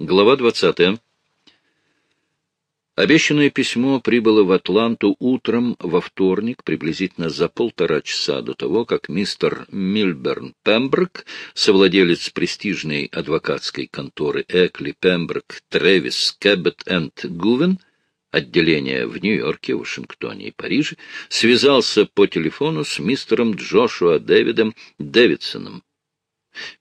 Глава 20. Обещанное письмо прибыло в Атланту утром во вторник, приблизительно за полтора часа до того, как мистер Мильберн Пемброк, совладелец престижной адвокатской конторы Экли Пемброк Тревис Кэббет энд Гувен, отделение в Нью-Йорке, Вашингтоне и Париже, связался по телефону с мистером Джошуа Дэвидом Дэвидсоном,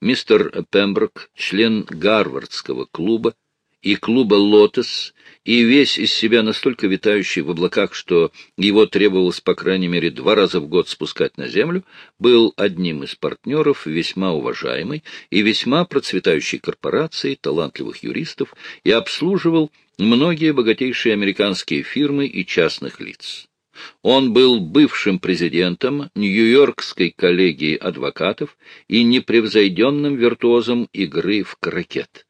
Мистер Пемброк, член Гарвардского клуба и клуба «Лотос», и весь из себя настолько витающий в облаках, что его требовалось, по крайней мере, два раза в год спускать на землю, был одним из партнеров весьма уважаемой и весьма процветающей корпорации талантливых юристов и обслуживал многие богатейшие американские фирмы и частных лиц. Он был бывшим президентом Нью-Йоркской коллегии адвокатов и непревзойденным виртуозом игры в крокет.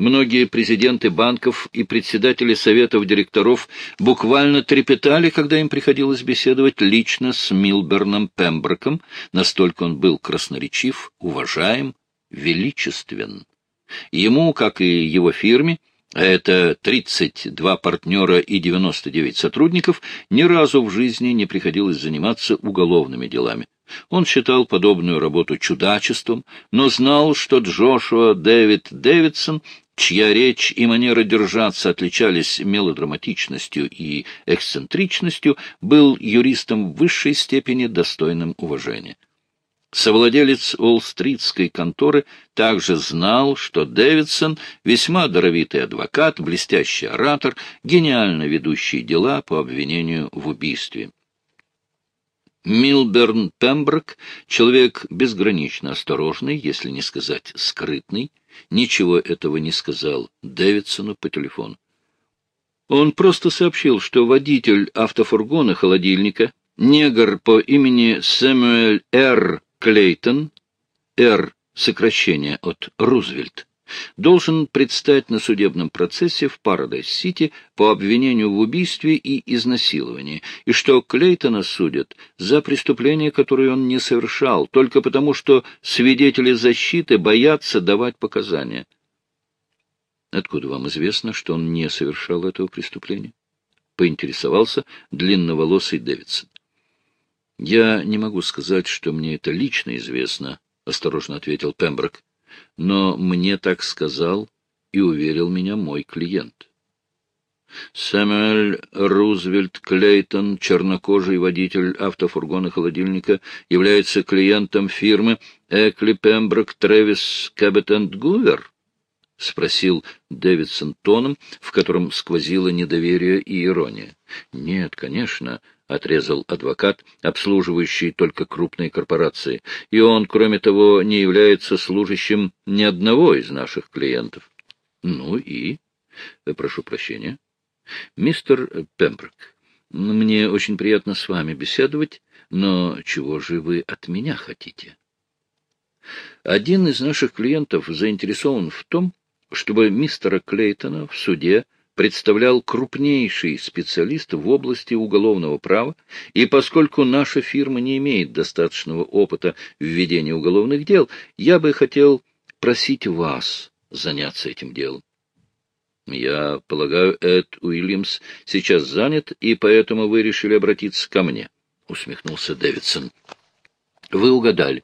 Многие президенты банков и председатели советов директоров буквально трепетали, когда им приходилось беседовать лично с Милберном Пемброком, настолько он был красноречив, уважаем, величествен. Ему, как и его фирме, это 32 партнера и 99 сотрудников, ни разу в жизни не приходилось заниматься уголовными делами. Он считал подобную работу чудачеством, но знал, что Джошуа Дэвид Дэвидсон, чья речь и манера держаться отличались мелодраматичностью и эксцентричностью, был юристом высшей степени достойным уважения. Совладелец Уолл-стритской конторы также знал, что Дэвидсон — весьма даровитый адвокат, блестящий оратор, гениально ведущий дела по обвинению в убийстве. Милберн Пемброк, человек безгранично осторожный, если не сказать скрытный, ничего этого не сказал Дэвидсону по телефону. Он просто сообщил, что водитель автофургона-холодильника, негр по имени Сэмюэль Р. Клейтон, Р. сокращение от Рузвельт, должен предстать на судебном процессе в Парадайз-Сити по обвинению в убийстве и изнасиловании, и что Клейтона судят за преступление, которое он не совершал, только потому, что свидетели защиты боятся давать показания. Откуда вам известно, что он не совершал этого преступления? Поинтересовался длинноволосый Дэвидсон. — Я не могу сказать, что мне это лично известно, — осторожно ответил Пемброк но мне так сказал и уверил меня мой клиент. Сэмюэль Рузвельт Клейтон, чернокожий водитель автофургона-холодильника, является клиентом фирмы Экли Пемброк Трэвис Кэббет энд Гувер? — спросил Дэвидсон тоном, в котором сквозило недоверие и ирония. — Нет, конечно, — отрезал адвокат, обслуживающий только крупные корпорации. И он, кроме того, не является служащим ни одного из наших клиентов. Ну и? Прошу прощения. Мистер Пемброк, мне очень приятно с вами беседовать, но чего же вы от меня хотите? Один из наших клиентов заинтересован в том, чтобы мистера Клейтона в суде представлял крупнейший специалист в области уголовного права, и поскольку наша фирма не имеет достаточного опыта в ведении уголовных дел, я бы хотел просить вас заняться этим делом. Я полагаю, Эд Уильямс сейчас занят, и поэтому вы решили обратиться ко мне, — усмехнулся Дэвидсон. — Вы угадали.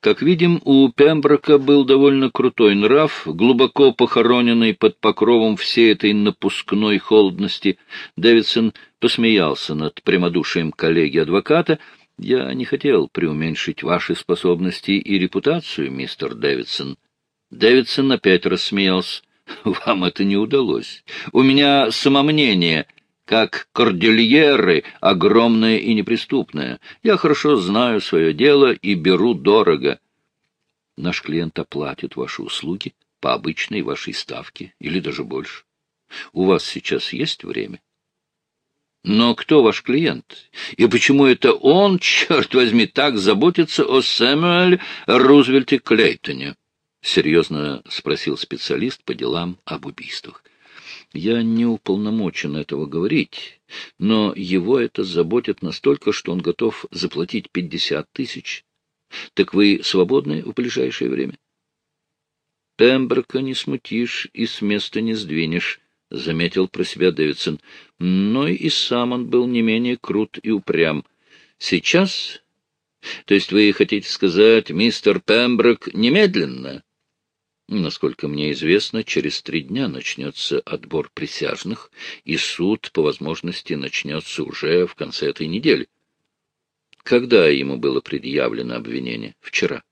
Как видим, у Пемброка был довольно крутой нрав, глубоко похороненный под покровом всей этой напускной холодности. Дэвидсон посмеялся над прямодушием коллеги-адвоката. «Я не хотел преуменьшить ваши способности и репутацию, мистер Дэвидсон». Дэвидсон опять рассмеялся. «Вам это не удалось. У меня самомнение, как кордильеры, огромное и неприступное. Я хорошо знаю свое дело и беру дорого. Наш клиент оплатит ваши услуги по обычной вашей ставке или даже больше. У вас сейчас есть время? Но кто ваш клиент? И почему это он, черт возьми, так заботится о Сэмюэле Рузвельте Клейтоне? — серьезно спросил специалист по делам об убийствах. Я не уполномочен этого говорить, но его это заботит настолько, что он готов заплатить пятьдесят тысяч. Так вы свободны в ближайшее время? Пемброка не смутишь и с места не сдвинешь, — заметил про себя Дэвидсон. Но и сам он был не менее крут и упрям. Сейчас... То есть вы хотите сказать, мистер Пемброк, немедленно? Насколько мне известно, через три дня начнется отбор присяжных, и суд, по возможности, начнется уже в конце этой недели. Когда ему было предъявлено обвинение? Вчера.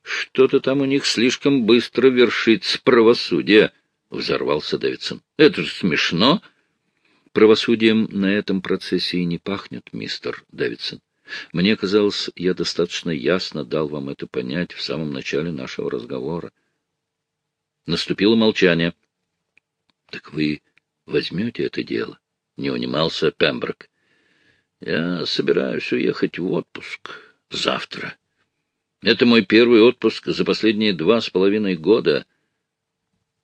Что-то там у них слишком быстро вершится правосудие, — взорвался Дэвидсон. — Это же смешно. Правосудием на этом процессе и не пахнет, мистер Дэвидсон. Мне казалось, я достаточно ясно дал вам это понять в самом начале нашего разговора. Наступило молчание. — Так вы возьмете это дело? — не унимался Пемброк. — Я собираюсь уехать в отпуск завтра. Это мой первый отпуск за последние два с половиной года.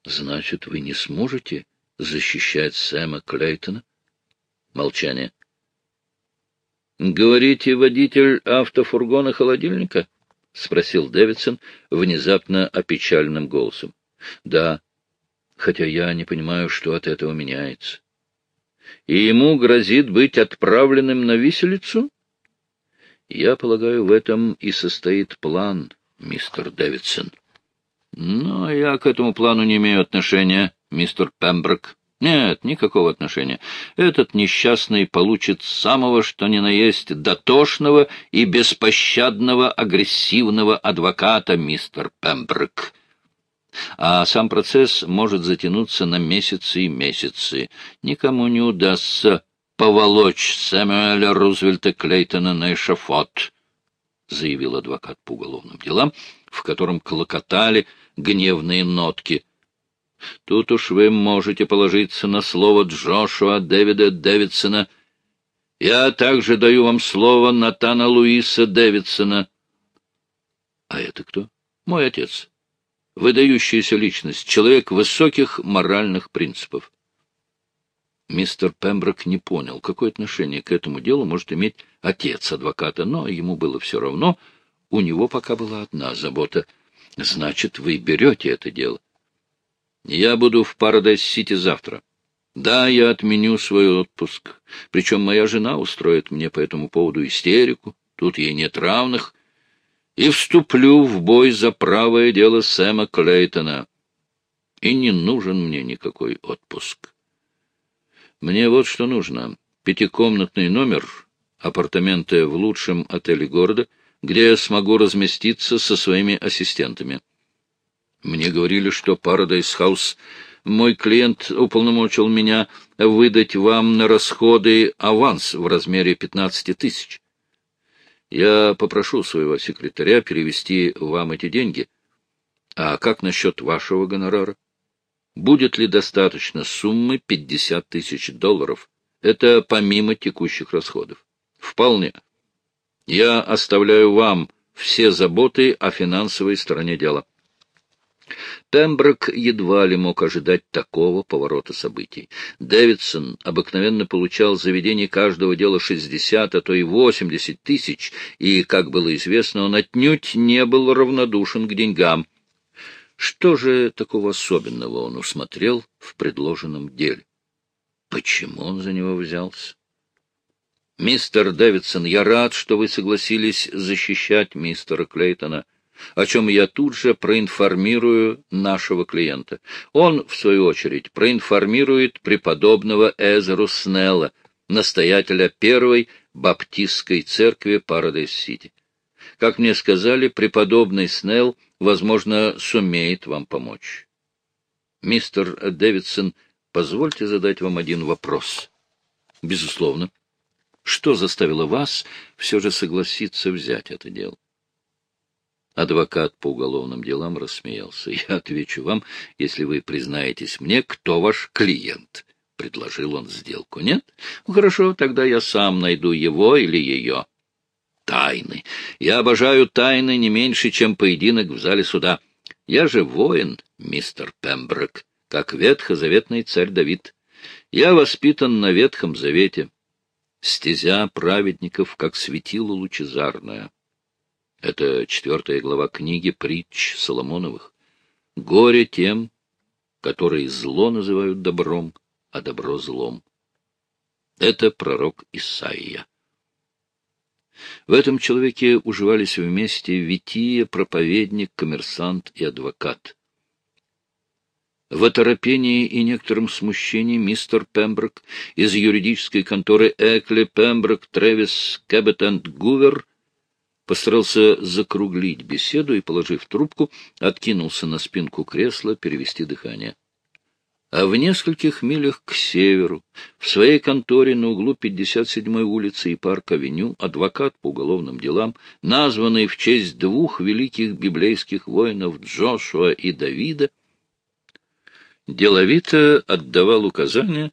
Значит, вы не сможете защищать Сэма Клейтона? Молчание. Говорите, водитель автофургона-холодильника? — спросил Дэвидсон внезапно опечальным голосом. — Да, хотя я не понимаю, что от этого меняется. — И ему грозит быть отправленным на виселицу? Я полагаю, в этом и состоит план, мистер Дэвидсон. Но я к этому плану не имею отношения, мистер Пемброк. Нет, никакого отношения. Этот несчастный получит самого, что ни на есть, дотошного и беспощадного агрессивного адвоката, мистер Пемброк. А сам процесс может затянуться на месяцы и месяцы. Никому не удастся поволочь Сэмюэля Рузвельта Клейтона на эшафот, — заявил адвокат по уголовным делам, в котором клокотали гневные нотки. Тут уж вы можете положиться на слово Джошуа Дэвида Дэвидсона. Я также даю вам слово Натана Луиса Дэвидсона. А это кто? Мой отец. Выдающаяся личность, человек высоких моральных принципов. Мистер Пемброк не понял, какое отношение к этому делу может иметь отец адвоката, но ему было все равно, у него пока была одна забота. Значит, вы берете это дело. Я буду в Парадайз-Сити завтра. Да, я отменю свой отпуск. Причем моя жена устроит мне по этому поводу истерику. Тут ей нет равных. И вступлю в бой за правое дело Сэма Клейтона. И не нужен мне никакой отпуск. Мне вот что нужно. Пятикомнатный номер, апартаменты в лучшем отеле города, где я смогу разместиться со своими ассистентами. Мне говорили, что Paradise House мой клиент уполномочил меня выдать вам на расходы аванс в размере 15 тысяч. Я попрошу своего секретаря перевести вам эти деньги. А как насчет вашего гонорара? Будет ли достаточно суммы 50 тысяч долларов? Это помимо текущих расходов. Вполне. Я оставляю вам все заботы о финансовой стороне дела. Пемброк едва ли мог ожидать такого поворота событий. Дэвидсон обыкновенно получал за ведение каждого дела 60, а то и 80 тысяч, и, как было известно, он отнюдь не был равнодушен к деньгам. Что же такого особенного он усмотрел в предложенном деле? Почему он за него взялся? «Мистер Дэвидсон, я рад, что вы согласились защищать мистера Клейтона, о чем я тут же проинформирую нашего клиента. Он, в свою очередь, проинформирует преподобного Эзеру Снелла, настоятеля первой баптистской церкви Парадайз-Сити. Как мне сказали, преподобный Снелл возможно, сумеет вам помочь. Мистер Дэвидсон, позвольте задать вам один вопрос. Безусловно. Что заставило вас все же согласиться взять это дело? Адвокат по уголовным делам рассмеялся. Я отвечу вам, если вы признаетесь мне, кто ваш клиент. Предложил он сделку. Нет? Ну, хорошо, тогда я сам найду его или ее тайны. Я обожаю тайны не меньше, чем поединок в зале суда. Я же воин, мистер Пемброк, как ветхозаветный царь Давид. Я воспитан на Ветхом Завете. Стезя праведников, как светило лучезарное. Это четвертая глава книги «Притч Соломоновых». Горе тем, которые зло называют добром, а добро злом. Это пророк Исаия. В этом человеке уживались вместе Вития, проповедник, коммерсант и адвокат. В оторопении и некотором смущении мистер Пемброк из юридической конторы Экли Пемброк Тревис Кэббет Гувер постарался закруглить беседу и, положив трубку, откинулся на спинку кресла перевести дыхание. А в нескольких милях к северу, в своей конторе на углу 57-й улицы и парк-авеню, адвокат по уголовным делам, названный в честь двух великих библейских воинов Джошуа и Давида, деловито отдавал указания,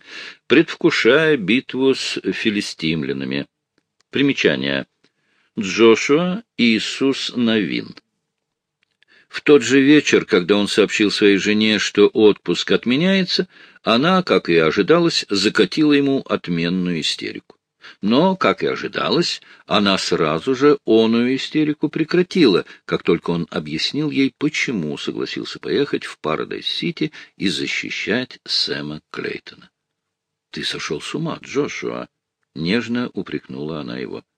предвкушая битву с филистимлянами. Примечание. Джошуа Иисус Навин. В тот же вечер, когда он сообщил своей жене, что отпуск отменяется, она, как и ожидалось, закатила ему отменную истерику. Но, как и ожидалось, она сразу же оную истерику прекратила, как только он объяснил ей, почему согласился поехать в Парадайз-Сити и защищать Сэма Клейтона. — Ты сошел с ума, Джошуа! — нежно упрекнула она его. —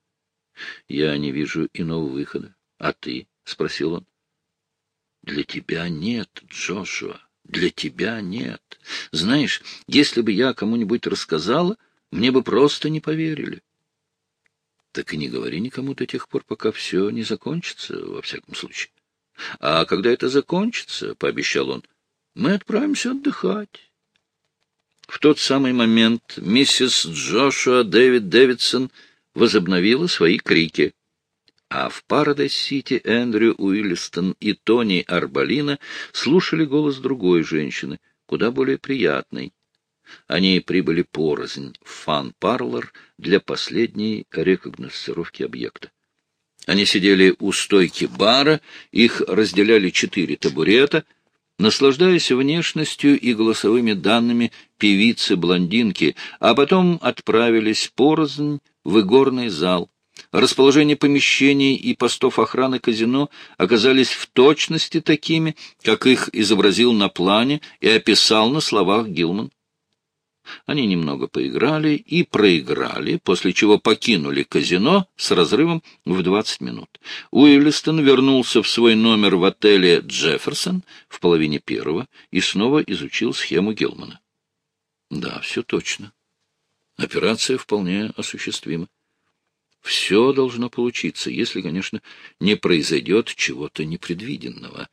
Я не вижу иного выхода. — А ты? — спросил он. — Для тебя нет, Джошуа, для тебя нет. Знаешь, если бы я кому-нибудь рассказала, мне бы просто не поверили. — Так и не говори никому до тех пор, пока все не закончится, во всяком случае. — А когда это закончится, — пообещал он, — мы отправимся отдыхать. В тот самый момент миссис Джошуа Дэвид Дэвидсон — возобновила свои крики. А в Парадайз-Сити Эндрю Уиллистон и Тони Арбалина слушали голос другой женщины, куда более приятной. Они прибыли порознь в фан-парлор для последней рекогносцировки объекта. Они сидели у стойки бара, их разделяли четыре табурета — наслаждаясь внешностью и голосовыми данными певицы-блондинки, а потом отправились порознь в игорный зал. Расположение помещений и постов охраны казино оказались в точности такими, как их изобразил на плане и описал на словах Гилман. Они немного поиграли и проиграли, после чего покинули казино с разрывом в 20 минут. Уиллистон вернулся в свой номер в отеле «Джефферсон» в половине первого и снова изучил схему Гилмана. Да, все точно. Операция вполне осуществима. Все должно получиться, если, конечно, не произойдет чего-то непредвиденного.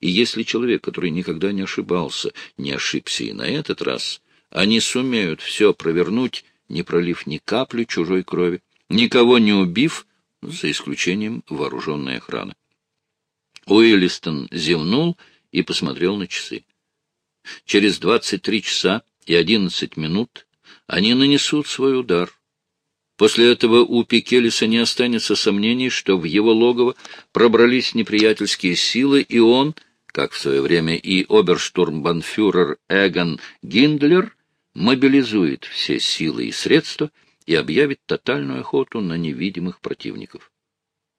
И если человек, который никогда не ошибался, не ошибся и на этот раз — они сумеют все провернуть, не пролив ни капли чужой крови, никого не убив, за исключением вооруженной охраны. Уиллистон зевнул и посмотрел на часы. Через двадцать три часа и одиннадцать минут они нанесут свой удар. После этого у Пикелиса не останется сомнений, что в его логово пробрались неприятельские силы, и он, как в свое время и оберштурмбанфюрер Эгон Гиндлер, мобилизует все силы и средства и объявит тотальную охоту на невидимых противников.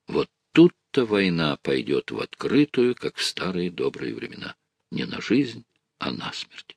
Вот тут-то война пойдет в открытую, как в старые добрые времена. Не на жизнь, а на смерть.